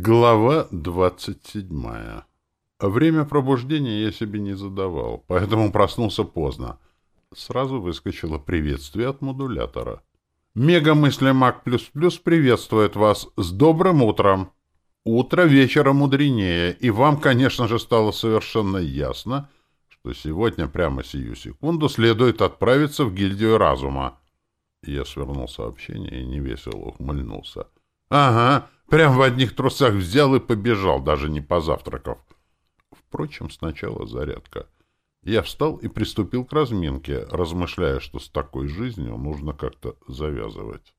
Глава двадцать седьмая. Время пробуждения я себе не задавал, поэтому проснулся поздно. Сразу выскочило приветствие от модулятора. Мега-мысли Мак Плюс Плюс приветствует вас с добрым утром. Утро вечера мудренее, и вам, конечно же, стало совершенно ясно, что сегодня, прямо сию секунду, следует отправиться в гильдию разума. Я свернул сообщение и невесело ухмыльнулся. — Ага, Прям в одних трусах взял и побежал, даже не позавтракав. Впрочем, сначала зарядка. Я встал и приступил к разминке, размышляя, что с такой жизнью нужно как-то завязывать.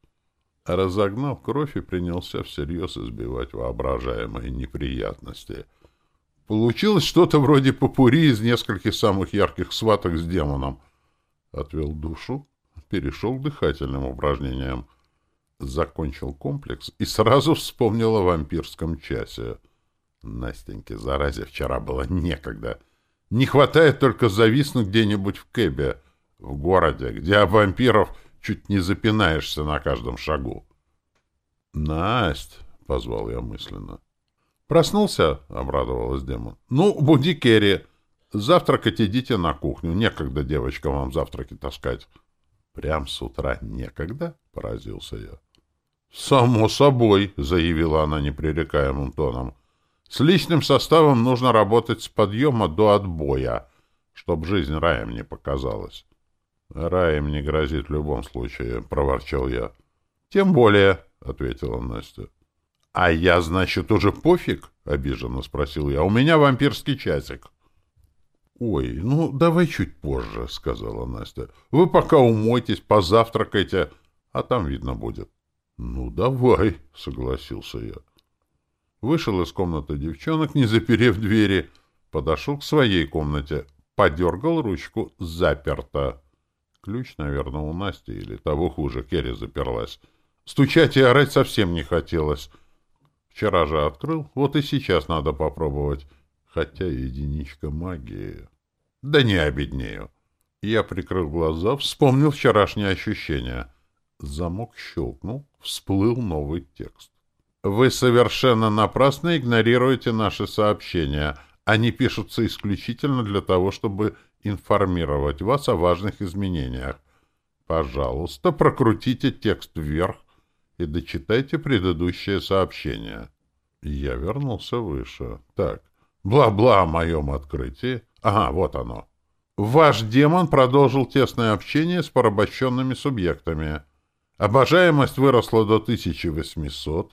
Разогнал кровь и принялся всерьез избивать воображаемые неприятности. Получилось что-то вроде попури из нескольких самых ярких сваток с демоном. Отвел душу, перешел к дыхательным упражнениям. Закончил комплекс и сразу вспомнил о вампирском часе. Настеньке, заразе, вчера было некогда. Не хватает только зависнуть где-нибудь в кэбе, в городе, где об вампиров чуть не запинаешься на каждом шагу. «Насть!» — позвал я мысленно. «Проснулся?» — обрадовалась демон. «Ну, буди Керри. Завтракать идите на кухню. Некогда девочкам вам завтраки таскать». «Прям с утра некогда?» — поразился я. «Само собой», — заявила она непререкаемым тоном. «С личным составом нужно работать с подъема до отбоя, чтоб жизнь раем не показалась». «Раем не грозит в любом случае», — проворчал я. «Тем более», — ответила Настя. «А я, значит, уже пофиг?» — обиженно спросил я. «У меня вампирский часик». «Ой, ну, давай чуть позже», — сказала Настя. «Вы пока умойтесь, позавтракайте, а там видно будет». «Ну, давай», — согласился я. Вышел из комнаты девчонок, не заперев двери, подошел к своей комнате, подергал ручку, заперто. Ключ, наверное, у Насти, или того хуже, Керри заперлась. Стучать и орать совсем не хотелось. Вчера же открыл, вот и сейчас надо попробовать. Хотя единичка магии. Да не обеднею. Я прикрыл глаза, вспомнил вчерашние ощущения — Замок щелкнул, всплыл новый текст. «Вы совершенно напрасно игнорируете наши сообщения. Они пишутся исключительно для того, чтобы информировать вас о важных изменениях. Пожалуйста, прокрутите текст вверх и дочитайте предыдущее сообщение». Я вернулся выше. Так, бла-бла о моем открытии. Ага, вот оно. Ваш демон продолжил тесное общение с порабощенными субъектами. Обожаемость выросла до 1800,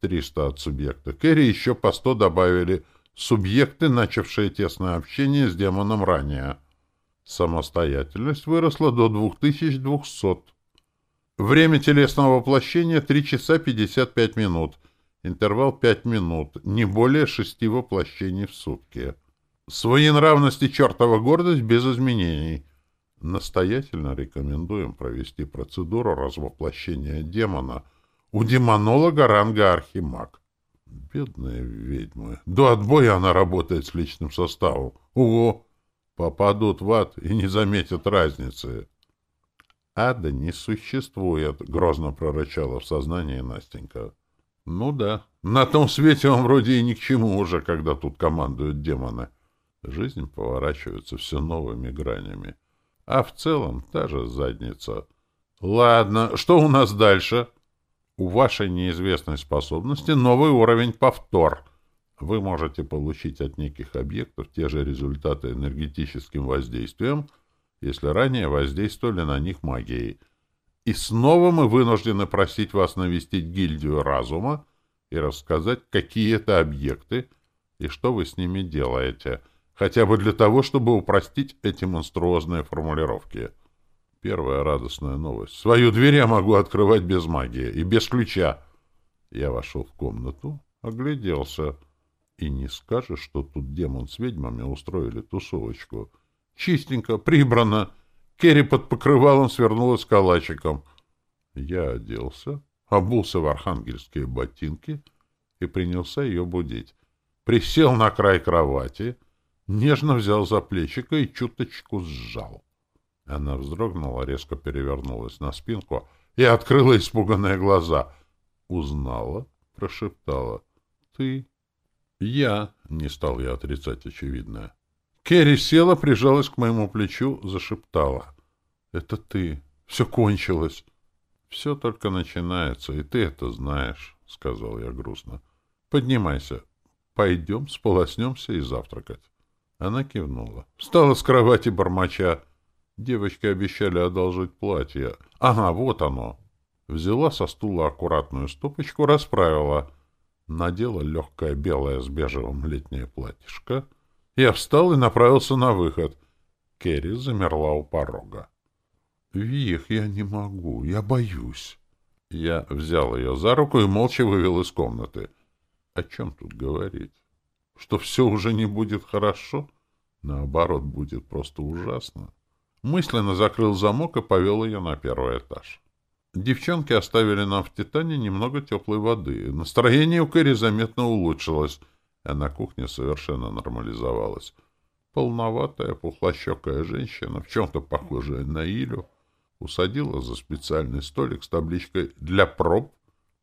300 от субъекта. Керри еще по 100 добавили субъекты, начавшие тесное общение с демоном ранее. Самостоятельность выросла до 2200. Время телесного воплощения 3 часа 55 минут. Интервал 5 минут. Не более 6 воплощений в сутки. Своенравность и чертова гордость без изменений. Настоятельно рекомендуем провести процедуру развоплощения демона у демонолога ранга Архимаг. Бедная ведьма. До отбоя она работает с личным составом. Ого! Попадут в ад и не заметят разницы. Ада не существует, грозно прорычала в сознании Настенька. Ну да, на том свете он вроде и ни к чему уже, когда тут командуют демоны. Жизнь поворачивается все новыми гранями. А в целом та же задница. Ладно, что у нас дальше? У вашей неизвестной способности новый уровень повтор. Вы можете получить от неких объектов те же результаты энергетическим воздействием, если ранее воздействовали на них магией. И снова мы вынуждены просить вас навестить гильдию разума и рассказать, какие это объекты и что вы с ними делаете — хотя бы для того, чтобы упростить эти монструозные формулировки. Первая радостная новость. Свою дверь я могу открывать без магии и без ключа. Я вошел в комнату, огляделся. И не скажешь, что тут демон с ведьмами устроили тусовочку. Чистенько, прибрано. Керри под покрывалом свернулась калачиком. Я оделся, обулся в архангельские ботинки и принялся ее будить. Присел на край кровати — нежно взял за плечико и чуточку сжал. Она вздрогнула, резко перевернулась на спинку и открыла испуганные глаза. Узнала, прошептала. — Ты? Я, не стал я отрицать очевидное. Керри села, прижалась к моему плечу, зашептала. Это ты. Все кончилось. Все только начинается, и ты это знаешь, сказал я грустно. Поднимайся. Пойдем, сполоснемся и завтракать. Она кивнула. Встала с кровати бормоча. Девочки обещали одолжить платье. Ага, вот оно. Взяла со стула аккуратную стопочку, расправила. Надела легкое белое с бежевым летнее платьишко. Я встал и направился на выход. Керри замерла у порога. «Вих, я не могу, я боюсь». Я взял ее за руку и молча вывел из комнаты. О чем тут говорить? Что все уже не будет хорошо? Наоборот, будет просто ужасно. Мысленно закрыл замок и повел ее на первый этаж. Девчонки оставили нам в «Титане» немного теплой воды. Настроение у Кэрри заметно улучшилось, а на кухне совершенно нормализовалось. Полноватая, пухлощекая женщина, в чем-то похожая на Илю, усадила за специальный столик с табличкой «Для проб»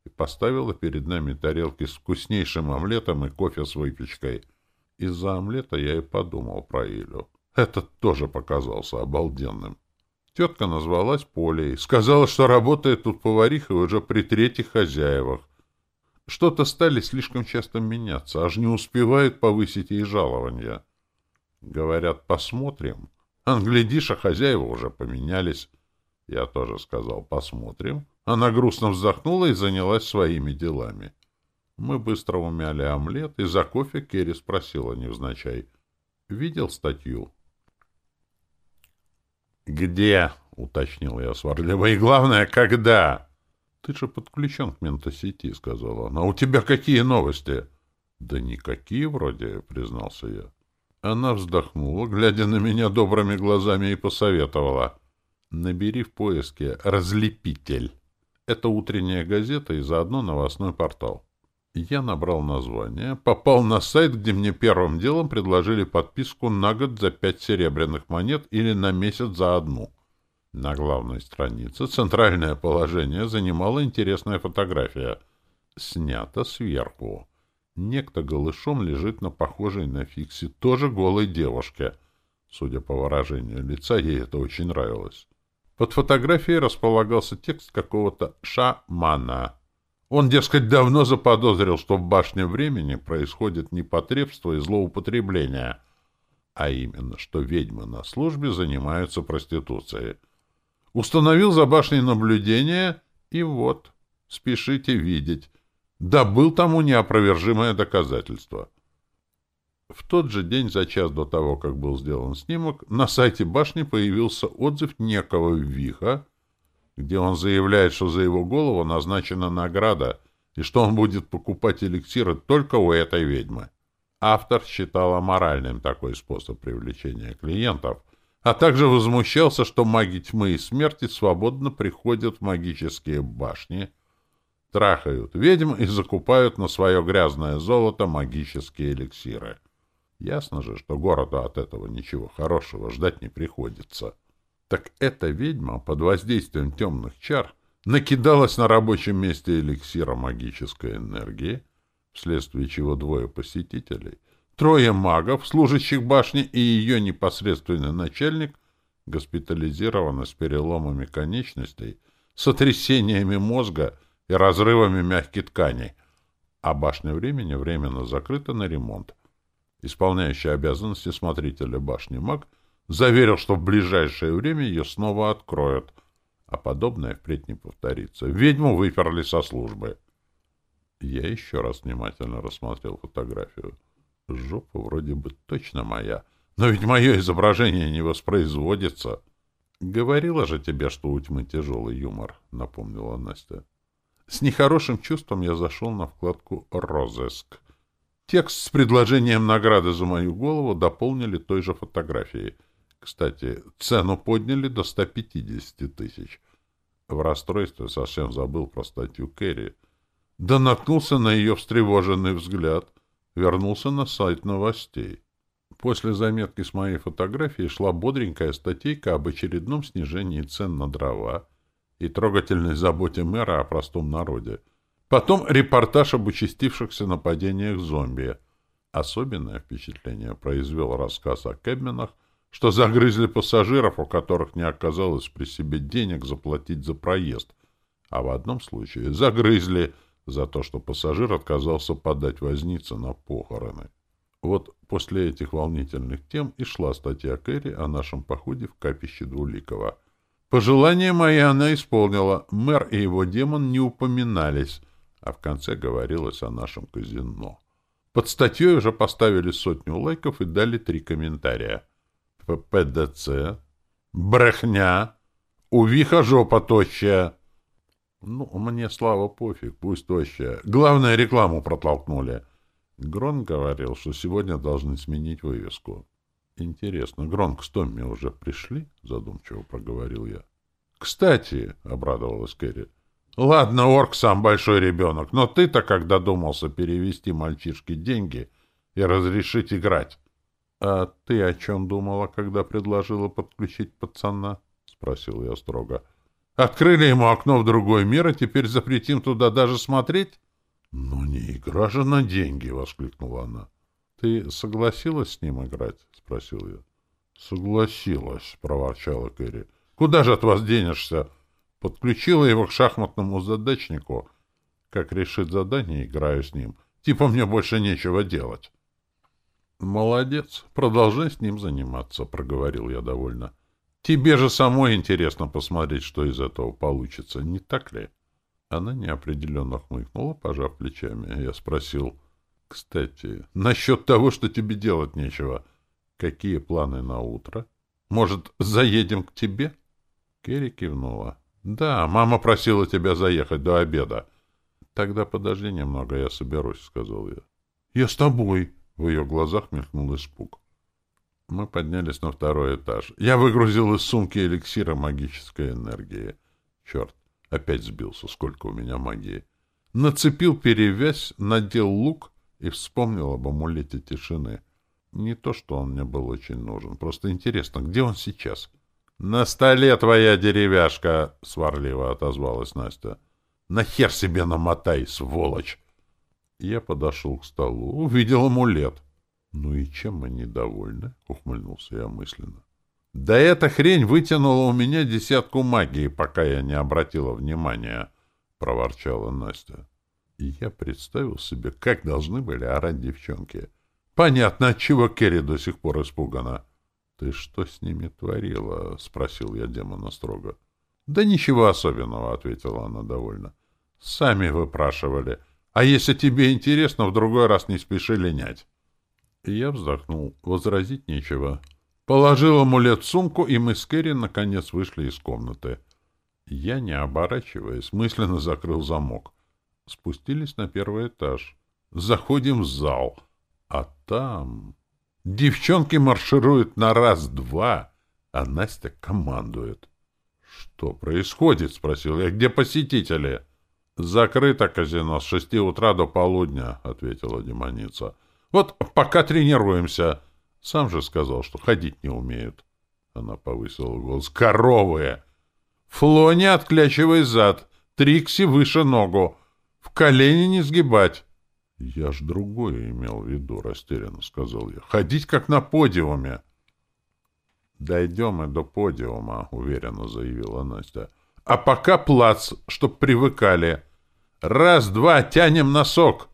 и поставила перед нами тарелки с вкуснейшим омлетом и кофе с выпечкой. Из-за омлета я и подумал про Илю. Этот тоже показался обалденным. Тетка назвалась Полей, сказала, что работает тут поварихой уже при третьих хозяевах. Что-то стали слишком часто меняться, аж не успевают повысить ей жалования. Говорят, посмотрим. Англядишь, а хозяева уже поменялись. Я тоже сказал «посмотрим». Она грустно вздохнула и занялась своими делами. Мы быстро умяли омлет, и за кофе Керри спросила невзначай. «Видел статью?» «Где?» — уточнил я сварливо. «И главное, когда?» «Ты же подключен к ментосети», — сказала она. «А у тебя какие новости?» «Да никакие вроде», — признался я. Она вздохнула, глядя на меня добрыми глазами, и посоветовала. Набери в поиске «Разлепитель». Это утренняя газета и заодно новостной портал. Я набрал название, попал на сайт, где мне первым делом предложили подписку на год за пять серебряных монет или на месяц за одну. На главной странице центральное положение занимала интересная фотография. Снята сверху. Некто голышом лежит на похожей на Фикси тоже голой девушке. Судя по выражению лица, ей это очень нравилось. Под фотографией располагался текст какого-то шамана. Он, дескать, давно заподозрил, что в башне времени происходит непотребство и злоупотребление, а именно, что ведьмы на службе занимаются проституцией. Установил за башней наблюдение, и вот, спешите видеть, добыл тому неопровержимое доказательство — в тот же день, за час до того, как был сделан снимок, на сайте башни появился отзыв некого Виха, где он заявляет, что за его голову назначена награда и что он будет покупать эликсиры только у этой ведьмы. Автор считал аморальным такой способ привлечения клиентов, а также возмущался, что маги тьмы и смерти свободно приходят в магические башни, трахают ведьм и закупают на свое грязное золото магические эликсиры. Ясно же, что городу от этого ничего хорошего ждать не приходится. Так эта ведьма под воздействием темных чар накидалась на рабочем месте эликсира магической энергии, вследствие чего двое посетителей, трое магов, служащих башни, и ее непосредственный начальник госпитализированы с переломами конечностей, сотрясениями мозга и разрывами мягких тканей, а башня времени временно закрыта на ремонт исполняющий обязанности смотрителя башни маг, заверил, что в ближайшее время ее снова откроют, а подобное впредь не повторится. Ведьму выперли со службы. Я еще раз внимательно рассмотрел фотографию. Жопа вроде бы точно моя, но ведь мое изображение не воспроизводится. «Говорила же тебе, что у тьмы тяжелый юмор», — напомнила Настя. С нехорошим чувством я зашел на вкладку «Розыск». Текст с предложением награды за мою голову дополнили той же фотографией. Кстати, цену подняли до 150 тысяч. В расстройстве совсем забыл про статью Керри. Да наткнулся на ее встревоженный взгляд. Вернулся на сайт новостей. После заметки с моей фотографией шла бодренькая статейка об очередном снижении цен на дрова и трогательной заботе мэра о простом народе — Потом репортаж об участившихся нападениях зомби. Особенное впечатление произвел рассказ о Кэбменах, что загрызли пассажиров, у которых не оказалось при себе денег заплатить за проезд, а в одном случае загрызли за то, что пассажир отказался подать вознице на похороны. Вот после этих волнительных тем и шла статья Кэрри о нашем походе в капище Двуликова. Пожелания мои она исполнила. Мэр и его демон не упоминались, а в конце говорилось о нашем казино. Под статьей уже поставили сотню лайков и дали три комментария. ППДЦ, брехня, увиха жопа тощая. Ну, мне, слава, пофиг, пусть тощая. Главное, рекламу протолкнули. Грон говорил, что сегодня должны сменить вывеску. Интересно, Гронк с Томми уже пришли? Задумчиво проговорил я. Кстати, обрадовалась Кэрри, ладно, орк сам большой ребенок, но ты-то когда думался перевести мальчишке деньги и разрешить играть? А ты о чем думала, когда предложила подключить пацана? Спросил я строго. Открыли ему окно в другой мир, а теперь запретим туда даже смотреть? — Ну, не игра же на деньги! — воскликнула она. — Ты согласилась с ним играть? — спросил я. — Согласилась, — проворчала Кэрри. — Куда же от вас денешься? Подключила его к шахматному задачнику. Как решит задание, играю с ним. Типа мне больше нечего делать. — Молодец. Продолжай с ним заниматься, — проговорил я довольно. — Тебе же самой интересно посмотреть, что из этого получится, не так ли? — она неопределенно хмыкнула, пожав плечами. Я спросил, «Кстати, насчет того, что тебе делать нечего, какие планы на утро? Может, заедем к тебе?» Керри кивнула. «Да, мама просила тебя заехать до обеда». «Тогда подожди немного, я соберусь», — сказал я. «Я с тобой!» — в ее глазах мелькнул испуг. Мы поднялись на второй этаж. Я выгрузил из сумки эликсира магической энергии. Черт, Опять сбился, сколько у меня магии. Нацепил перевязь, надел лук и вспомнил об амулете тишины. Не то, что он мне был очень нужен. Просто интересно, где он сейчас? — На столе твоя деревяшка! — сварливо отозвалась Настя. — Нахер себе намотай, сволочь! Я подошел к столу, увидел амулет. — Ну и чем мы недовольны? — ухмыльнулся я мысленно. Да эта хрень вытянула у меня десятку магии, пока я не обратила внимания, — проворчала Настя. И я представил себе, как должны были орать девчонки. Понятно, отчего Керри до сих пор испугана. — Ты что с ними творила? — спросил я демона строго. — Да ничего особенного, — ответила она довольно. — Сами выпрашивали. А если тебе интересно, в другой раз не спеши линять. И я вздохнул. Возразить нечего. — Положил амулет в сумку, и мы с Кэрри наконец вышли из комнаты. Я, не оборачиваясь, мысленно закрыл замок. Спустились на первый этаж. Заходим в зал. А там... Девчонки маршируют на раз-два, а Настя командует. — Что происходит? — спросил я. — Где посетители? — Закрыто казино с шести утра до полудня, — ответила демоница. — Вот пока тренируемся. Сам же сказал, что ходить не умеют. Она повысила голос. Коровы! Флони отклячивай зад, Трикси выше ногу, в колени не сгибать. Я ж другое имел в виду, растерянно сказал я. Ходить как на подиуме. Дойдем и до подиума, уверенно заявила Настя. А пока плац, чтоб привыкали. Раз, два, тянем носок.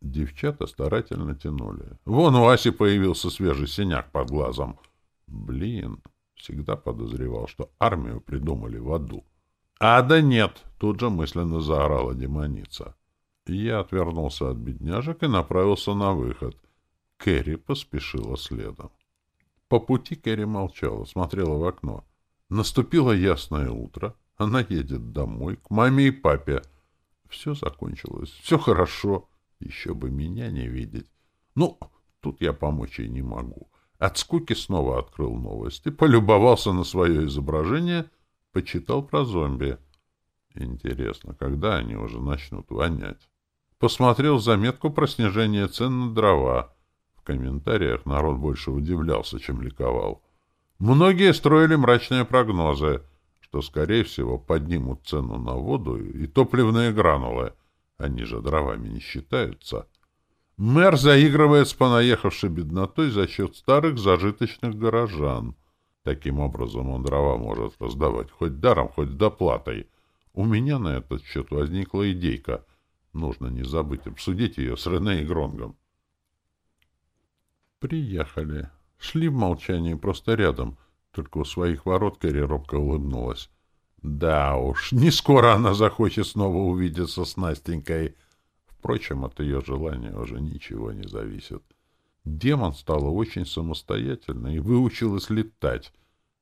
Девчата старательно тянули. Вон у Аси появился свежий синяк под глазом. Блин, всегда подозревал, что армию придумали в аду. А да нет, тут же мысленно заорала демоница. Я отвернулся от бедняжек и направился на выход. Кэрри поспешила следом. По пути Кэрри молчала, смотрела в окно. Наступило ясное утро. Она едет домой, к маме и папе. Все закончилось, все хорошо. Еще бы меня не видеть. Ну, тут я помочь ей не могу. От скуки снова открыл новости, полюбовался на свое изображение, почитал про зомби. Интересно, когда они уже начнут вонять? Посмотрел заметку про снижение цен на дрова. В комментариях народ больше удивлялся, чем ликовал. Многие строили мрачные прогнозы, что, скорее всего, поднимут цену на воду и топливные гранулы — Они же дровами не считаются. Мэр заигрывает с понаехавшей беднотой за счет старых зажиточных горожан. Таким образом он дрова может раздавать хоть даром, хоть доплатой. У меня на этот счет возникла идейка. Нужно не забыть обсудить ее с Рене и Гронгом. Приехали. Шли в молчании просто рядом. Только у своих ворот Кэрри робко улыбнулась. Да уж, не скоро она захочет снова увидеться с Настенькой. Впрочем, от ее желания уже ничего не зависит. Демон стала очень самостоятельной и выучилась летать.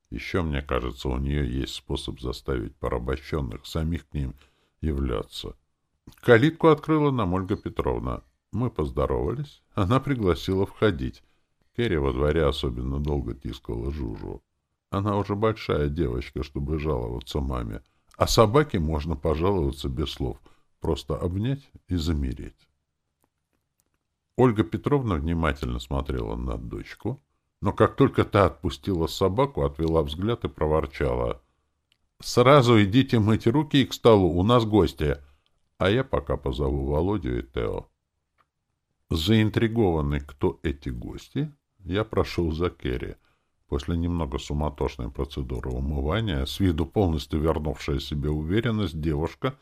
Еще, мне кажется, у нее есть способ заставить порабощенных самих к ним являться. Калитку открыла нам Ольга Петровна. Мы поздоровались. Она пригласила входить. Керри во дворе особенно долго тискала Жужу. Она уже большая девочка, чтобы жаловаться маме. А собаке можно пожаловаться без слов. Просто обнять и замереть. Ольга Петровна внимательно смотрела на дочку, но как только та отпустила собаку, отвела взгляд и проворчала. «Сразу идите мыть руки и к столу, у нас гости, а я пока позову Володю и Тео». Заинтригованный, кто эти гости, я прошел за Керри. После немного суматошной процедуры умывания, с виду полностью вернувшая себе уверенность, девушка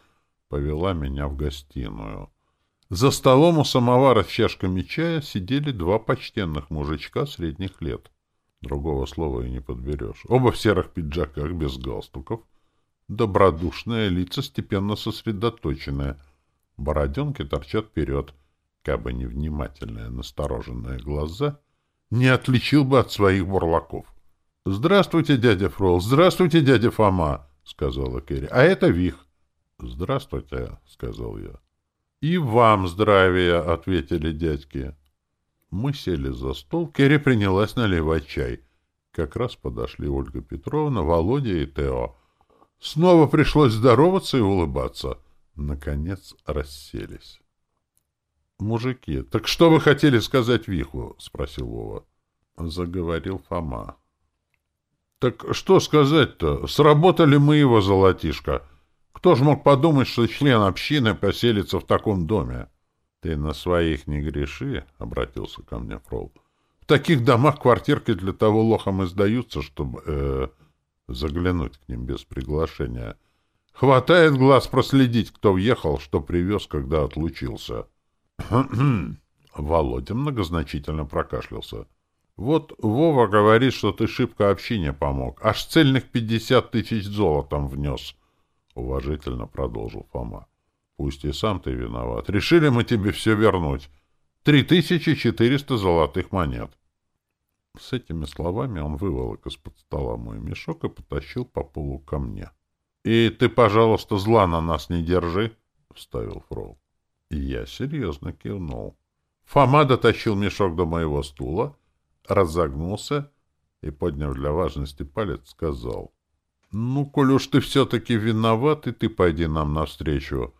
повела меня в гостиную. За столом у самовара с чашками чая сидели два почтенных мужичка средних лет. Другого слова и не подберешь. Оба в серых пиджаках, без галстуков. Добродушные лица степенно сосредоточенные. Бороденки торчат вперед. Кабы невнимательные настороженные глаза — не отличил бы от своих бурлаков. — Здравствуйте, дядя Фрол, здравствуйте, дядя Фома, — сказала Керри. — А это Вих. — Здравствуйте, — сказал я. — И вам здравия, — ответили дядьки. Мы сели за стол, Керри принялась наливать чай. Как раз подошли Ольга Петровна, Володя и Тео. Снова пришлось здороваться и улыбаться. Наконец расселись. «Мужики, так что вы хотели сказать Виху?» — спросил Вова. Заговорил Фома. «Так что сказать-то? Сработали мы его, золотишко. Кто ж мог подумать, что член общины поселится в таком доме?» «Ты на своих не греши», — обратился ко мне Фрол. «В таких домах квартирки для того лохам и сдаются, чтобы э, заглянуть к ним без приглашения. Хватает глаз проследить, кто въехал, что привез, когда отлучился». Володя многозначительно прокашлялся. Вот Вова говорит, что ты шибко общине помог. Аж цельных пятьдесят тысяч золотом внес. Уважительно продолжил Фома. Пусть и сам ты виноват. Решили мы тебе все вернуть. Три тысячи четыреста золотых монет. С этими словами он выволок из-под стола мой мешок и потащил по полу ко мне. — И ты, пожалуйста, зла на нас не держи, — вставил Фрол. Я серьезно кивнул. Фома дотащил мешок до моего стула, разогнулся и, подняв для важности палец, сказал. — Ну, коль уж ты все-таки виноват, и ты пойди нам навстречу.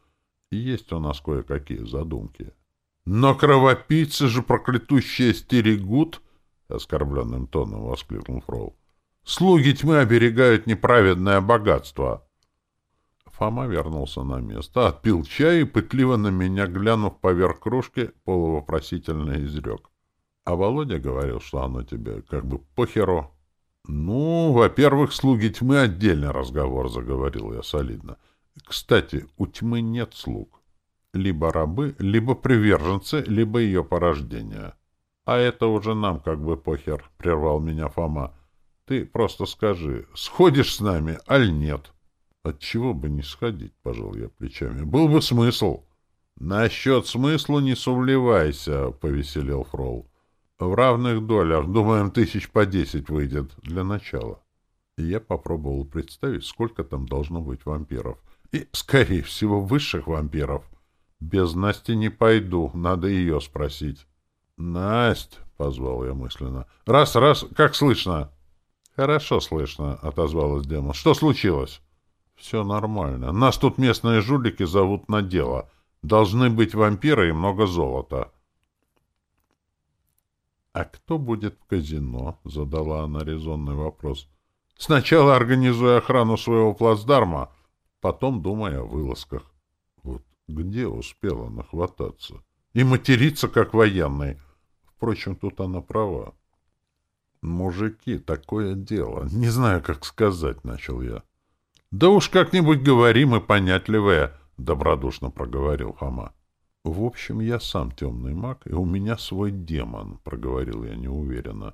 Есть у нас кое-какие задумки. — Но кровопийцы же проклятущие стерегут! — оскорбленным тоном воскликнул Фрол. — Слуги тьмы оберегают неправедное богатство. — Фома вернулся на место, отпил чай и, пытливо на меня глянув поверх кружки, полувопросительно изрек. А Володя говорил, что оно тебе как бы похеру. Ну, во-первых, слуги тьмы — отдельный разговор, — заговорил я солидно. Кстати, у тьмы нет слуг. Либо рабы, либо приверженцы, либо ее порождение. А это уже нам как бы похер, — прервал меня Фома. Ты просто скажи, сходишь с нами, аль нет? — Отчего бы не сходить, пожал я плечами. Был бы смысл. Насчет смысла не сумлевайся, повеселел Фрол. В равных долях, думаем, тысяч по десять выйдет для начала. И я попробовал представить, сколько там должно быть вампиров. И, скорее всего, высших вампиров. Без Насти не пойду, надо ее спросить. Насть, позвал я мысленно. Раз, раз, как слышно? Хорошо слышно, отозвалась Дема. Что случилось? Все нормально. Нас тут местные жулики зовут на дело. Должны быть вампиры и много золота. А кто будет в казино? Задала она резонный вопрос. Сначала организуя охрану своего плацдарма, потом думая о вылазках. Вот Где успела нахвататься? И материться, как военный. Впрочем, тут она права. Мужики, такое дело. Не знаю, как сказать, — начал я. Да уж как-нибудь говорим и понятливые, — добродушно проговорил Хома. В общем, я сам темный маг, и у меня свой демон, — проговорил я неуверенно.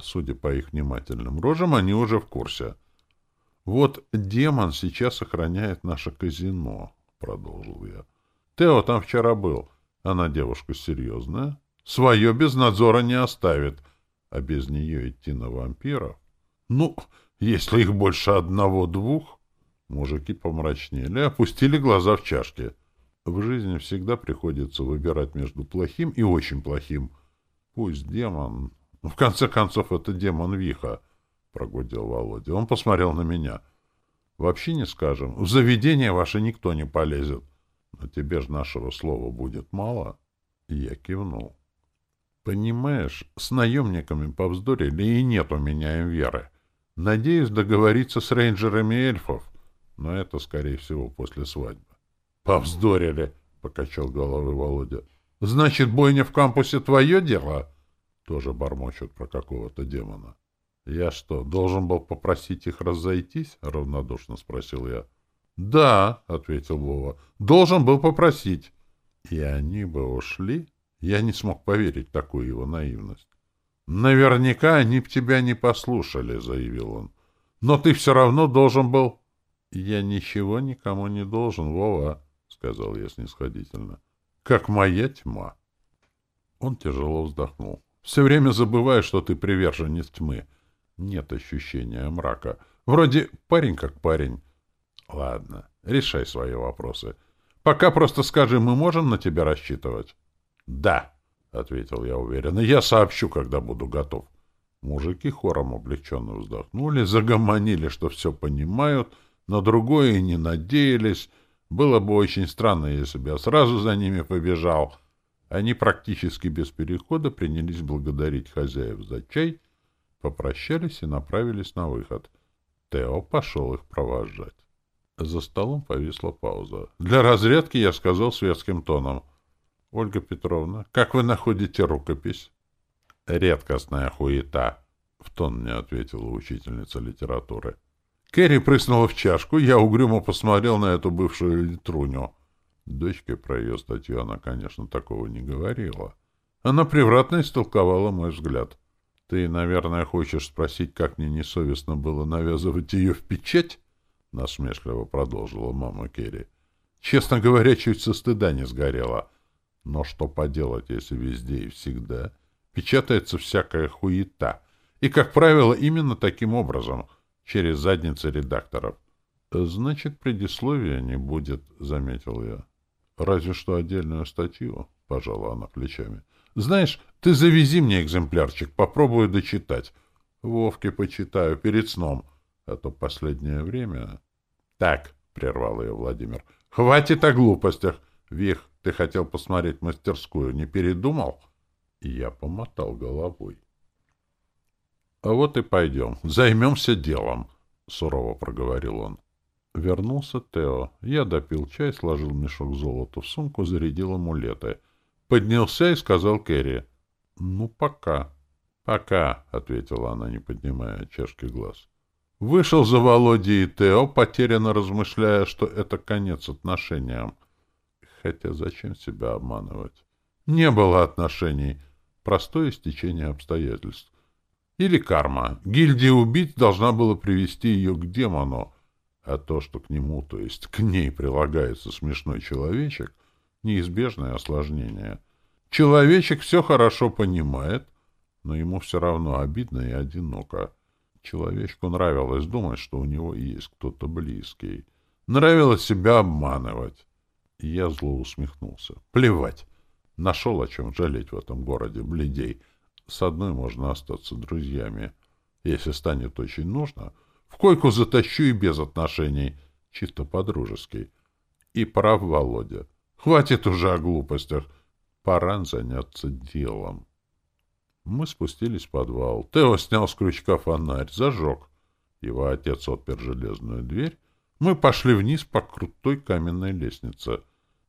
Судя по их внимательным рожам, они уже в курсе. Вот демон сейчас охраняет наше казино, — продолжил я. Тео там вчера был. Она девушка серьезная. Свое без надзора не оставит. А без нее идти на вампиров? Ну, если их больше одного-двух... Мужики помрачнели, опустили глаза в чашки. В жизни всегда приходится выбирать между плохим и очень плохим. Пусть демон... В конце концов, это демон Виха, — прогудел Володя. Он посмотрел на меня. Вообще не скажем. В заведение ваше никто не полезет. Но тебе же нашего слова будет мало. Я кивнул. Понимаешь, с наемниками повздорили, и нет у меня им веры. Надеюсь договориться с рейнджерами эльфов но это, скорее всего, после свадьбы. — Повздорили, — покачал головой Володя. — Значит, бойня в кампусе твое дело? Тоже бормочут про какого-то демона. — Я что, должен был попросить их разойтись? — равнодушно спросил я. — Да, — ответил Вова, — должен был попросить. — И они бы ушли? Я не смог поверить в такую его наивность. — Наверняка они б тебя не послушали, — заявил он. — Но ты все равно должен был... «Я ничего никому не должен, Вова», — сказал я снисходительно. «Как моя тьма». Он тяжело вздохнул. «Все время забываю, что ты приверженец тьмы. Нет ощущения мрака. Вроде парень как парень. Ладно, решай свои вопросы. Пока просто скажи, мы можем на тебя рассчитывать?» «Да», — ответил я уверенно. «Я сообщу, когда буду готов». Мужики хором облегченно вздохнули, загомонили, что все понимают — на другое не надеялись. Было бы очень странно, если бы я сразу за ними побежал. Они практически без перехода принялись благодарить хозяев за чай, попрощались и направились на выход. Тео пошел их провожать. За столом повисла пауза. Для разрядки я сказал светским тоном. — Ольга Петровна, как вы находите рукопись? — Редкостная хуета, — в тон мне ответила учительница литературы. Кэрри прыснула в чашку, я угрюмо посмотрел на эту бывшую литруню. Дочке про ее статью она, конечно, такого не говорила. Она превратно истолковала мой взгляд. «Ты, наверное, хочешь спросить, как мне несовестно было навязывать ее в печать?» — насмешливо продолжила мама Керри. «Честно говоря, чуть со стыда не сгорела. Но что поделать, если везде и всегда печатается всякая хуета? И, как правило, именно таким образом — через задницы редакторов. «Значит, предисловия не будет», — заметил я. «Разве что отдельную статью», — пожала она плечами. «Знаешь, ты завези мне экземплярчик, попробую дочитать. Вовке почитаю перед сном, а то последнее время...» «Так», — прервал ее Владимир, — «хватит о глупостях. Вих, ты хотел посмотреть мастерскую, не передумал?» Я помотал головой. — А вот и пойдем. Займемся делом, — сурово проговорил он. Вернулся Тео. Я допил чай, сложил мешок золота в сумку, зарядил амулеты. Поднялся и сказал Кэрри. — Ну, пока. — Пока, — ответила она, не поднимая чашки глаз. Вышел за Володей и Тео, потерянно размышляя, что это конец отношениям. Хотя зачем себя обманывать? Не было отношений. Простое стечение обстоятельств. Или карма. Гильдия убийц должна была привести ее к демону, а то, что к нему, то есть к ней прилагается смешной человечек, неизбежное осложнение. Человечек все хорошо понимает, но ему все равно обидно и одиноко. Человечку нравилось думать, что у него есть кто-то близкий. Нравилось себя обманывать. Я зло усмехнулся. Плевать. Нашел о чем жалеть в этом городе бледей — с одной можно остаться друзьями. Если станет очень нужно, в койку затащу и без отношений, чисто по-дружески. И прав Володя. Хватит уже о глупостях. Пора заняться делом. Мы спустились в подвал. Тео снял с крючка фонарь, зажег. Его отец отпер железную дверь. Мы пошли вниз по крутой каменной лестнице.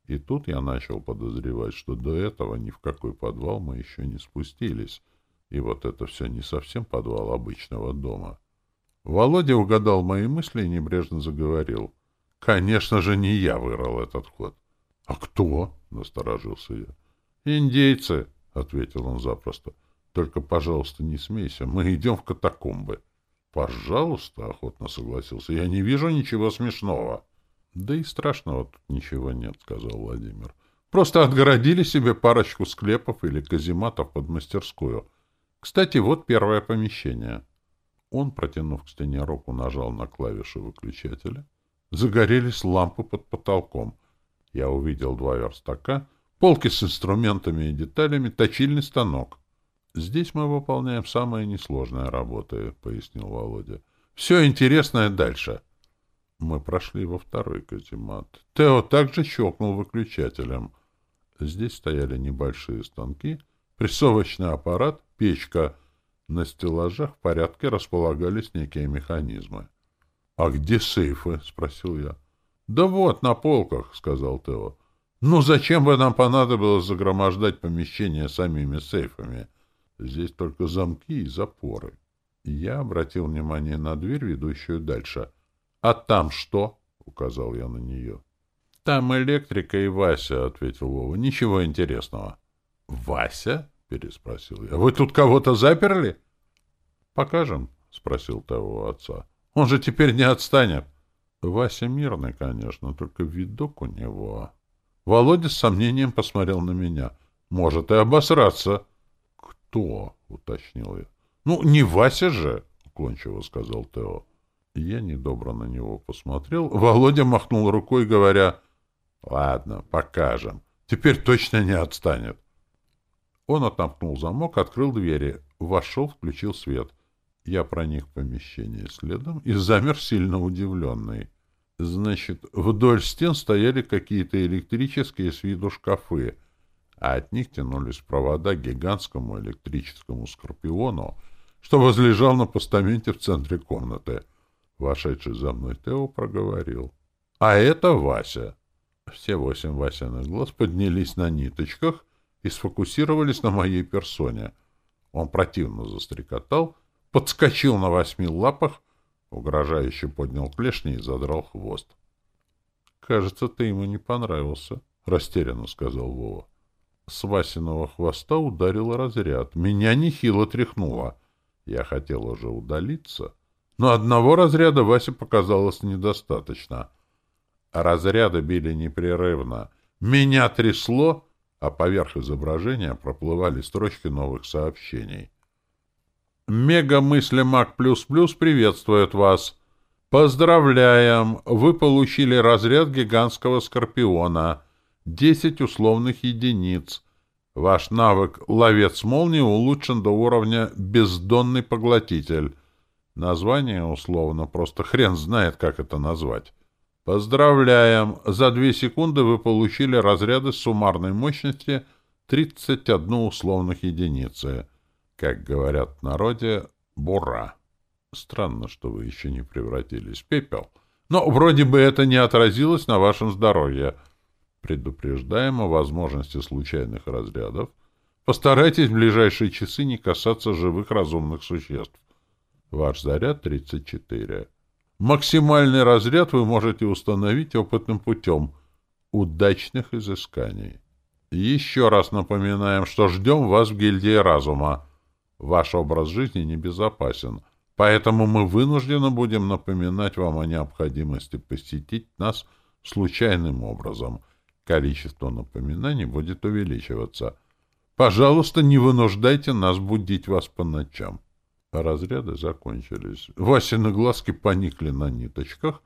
И тут я начал подозревать, что до этого ни в какой подвал мы еще не спустились. И вот это все не совсем подвал обычного дома. Володя угадал мои мысли и небрежно заговорил. «Конечно же, не я вырыл этот ход». «А кто?» — насторожился я. «Индейцы», — ответил он запросто. «Только, пожалуйста, не смейся. Мы идем в катакомбы». «Пожалуйста», — охотно согласился. «Я не вижу ничего смешного». «Да и страшного тут ничего нет», — сказал Владимир. «Просто отгородили себе парочку склепов или казематов под мастерскую. Кстати, вот первое помещение». Он, протянув к стене руку, нажал на клавишу выключателя. Загорелись лампы под потолком. Я увидел два верстака, полки с инструментами и деталями, точильный станок. «Здесь мы выполняем самые несложные работы», — пояснил Володя. «Все интересное дальше». Мы прошли во второй каземат. Тео также щелкнул выключателем. Здесь стояли небольшие станки, прессовочный аппарат, печка. На стеллажах в порядке располагались некие механизмы. — А где сейфы? — спросил я. — Да вот, на полках, — сказал Тео. — Ну зачем бы нам понадобилось загромождать помещение самими сейфами? Здесь только замки и запоры. Я обратил внимание на дверь, ведущую дальше — «А там что?» — указал я на нее. «Там электрика и Вася», — ответил Вова. «Ничего интересного». «Вася?» — переспросил я. «Вы тут кого-то заперли?» «Покажем», — спросил того отца. «Он же теперь не отстанет». Вася мирный, конечно, только видок у него. Володя с сомнением посмотрел на меня. «Может и обосраться». «Кто?» — уточнил я. «Ну, не Вася же», — уклончиво сказал Тео. Я недобро на него посмотрел. Володя махнул рукой, говоря, «Ладно, покажем. Теперь точно не отстанет». Он отомкнул замок, открыл двери, вошел, включил свет. Я проник в помещение следом и замер сильно удивленный. Значит, вдоль стен стояли какие-то электрические с виду шкафы, а от них тянулись провода к гигантскому электрическому скорпиону, что возлежал на постаменте в центре комнаты — Вошедший за мной Тео проговорил. — А это Вася. Все восемь Васяных глаз поднялись на ниточках и сфокусировались на моей персоне. Он противно застрекотал, подскочил на восьми лапах, угрожающе поднял клешни и задрал хвост. — Кажется, ты ему не понравился, — растерянно сказал Вова. С Васиного хвоста ударил разряд. Меня нехило тряхнуло. Я хотел уже удалиться, — но одного разряда Васе показалось недостаточно. Разряды били непрерывно. Меня трясло, а поверх изображения проплывали строчки новых сообщений. «Мега-мысли Мак Плюс Плюс приветствует вас!» Поздравляем! Вы получили разряд гигантского скорпиона. Десять условных единиц. Ваш навык «Ловец молнии» улучшен до уровня «Бездонный поглотитель». Название условно, просто хрен знает, как это назвать. Поздравляем! За две секунды вы получили разряды суммарной мощности 31 условных единицы. Как говорят в народе, бура. Странно, что вы еще не превратились в пепел. Но вроде бы это не отразилось на вашем здоровье. Предупреждаем о возможности случайных разрядов. Постарайтесь в ближайшие часы не касаться живых разумных существ. Ваш заряд 34. Максимальный разряд вы можете установить опытным путем удачных изысканий. Еще раз напоминаем, что ждем вас в гильдии разума. Ваш образ жизни небезопасен, поэтому мы вынуждены будем напоминать вам о необходимости посетить нас случайным образом. Количество напоминаний будет увеличиваться. Пожалуйста, не вынуждайте нас будить вас по ночам. Разряды закончились. Васины глазки поникли на ниточках,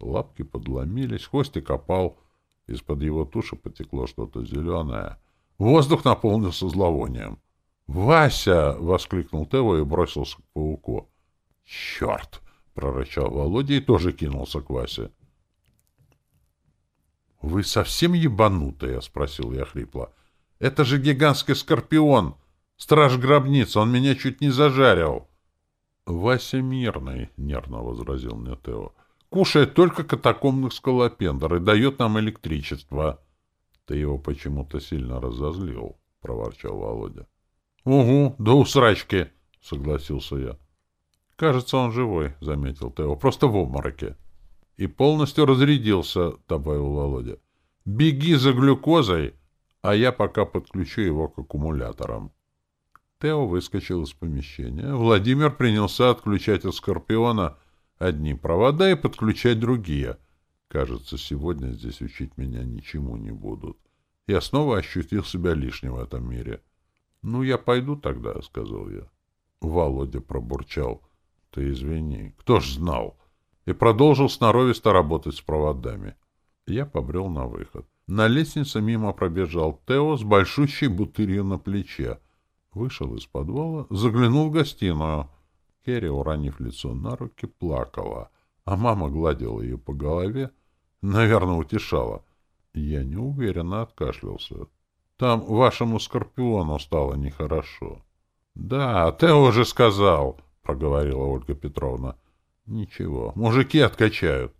лапки подломились, хвостик опал. Из-под его туши потекло что-то зеленое. Воздух наполнился зловонием. «Вася!» — воскликнул Тево и бросился к пауку. «Черт!» — прорычал Володя и тоже кинулся к Васе. «Вы совсем ебанутые?» — спросил я хрипло. «Это же гигантский скорпион!» Страж гробницы, он меня чуть не зажарил. — Вася мирный, — нервно возразил мне Тео. — Кушает только катакомных скалопендр и дает нам электричество. Ты его почему-то сильно разозлил, — проворчал Володя. — Угу, да усрачки, — согласился я. — Кажется, он живой, — заметил Тео, — просто в обмороке. — И полностью разрядился, — добавил Володя. — Беги за глюкозой, а я пока подключу его к аккумуляторам. Тео выскочил из помещения. Владимир принялся отключать от «Скорпиона» одни провода и подключать другие — Кажется, сегодня здесь учить меня ничему не будут. Я снова ощутил себя лишним в этом мире. — Ну, я пойду тогда, — сказал я. Володя пробурчал. — Ты извини, кто ж знал? И продолжил сноровисто работать с проводами. Я побрел на выход. На лестнице мимо пробежал Тео с большущей бутылью на плече. Вышел из подвала, заглянул в гостиную. Керри, уронив лицо на руки, плакала — а мама гладила ее по голове, наверное, утешала. Я неуверенно откашлялся. Там вашему скорпиону стало нехорошо. — Да, ты уже сказал, — проговорила Ольга Петровна. — Ничего, мужики откачают.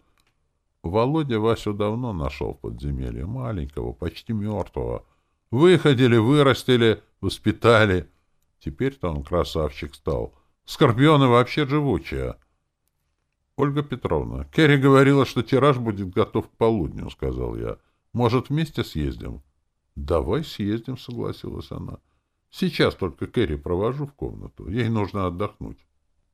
Володя Васю давно нашел в подземелье, маленького, почти мертвого. Выходили, вырастили, воспитали. Теперь-то он красавчик стал. Скорпионы вообще живучие. — Ольга Петровна, Керри говорила, что тираж будет готов к полудню, — сказал я. — Может, вместе съездим? — Давай съездим, — согласилась она. — Сейчас только Керри провожу в комнату. Ей нужно отдохнуть.